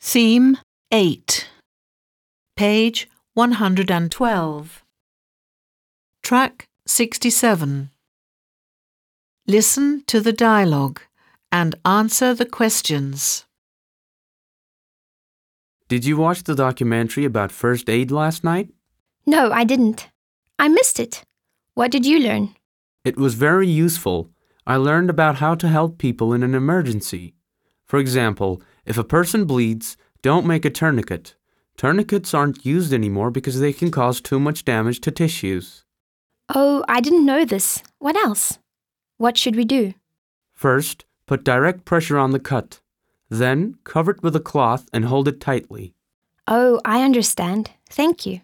Theme 8. Page 112. Track 67. Listen to the dialogue and answer the questions. Did you watch the documentary about first aid last night? No, I didn't. I missed it. What did you learn? It was very useful. I learned about how to help people in an emergency. For example, if a person bleeds, don't make a tourniquet. Tourniquets aren't used anymore because they can cause too much damage to tissues. Oh, I didn't know this. What else? What should we do? First, put direct pressure on the cut. Then, cover it with a cloth and hold it tightly. Oh, I understand. Thank you.